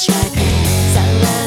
Shack, Salah.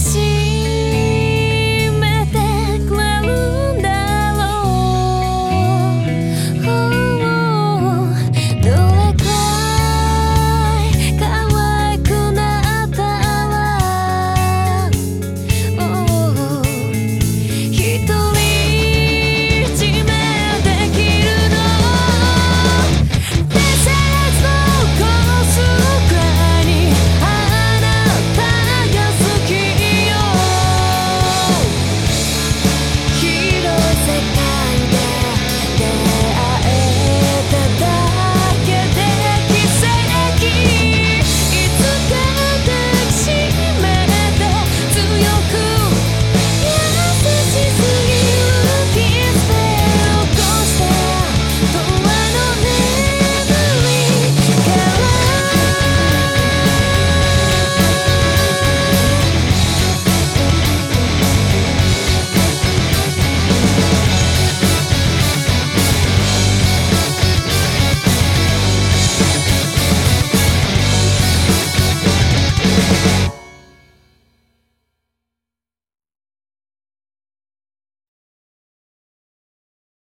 しい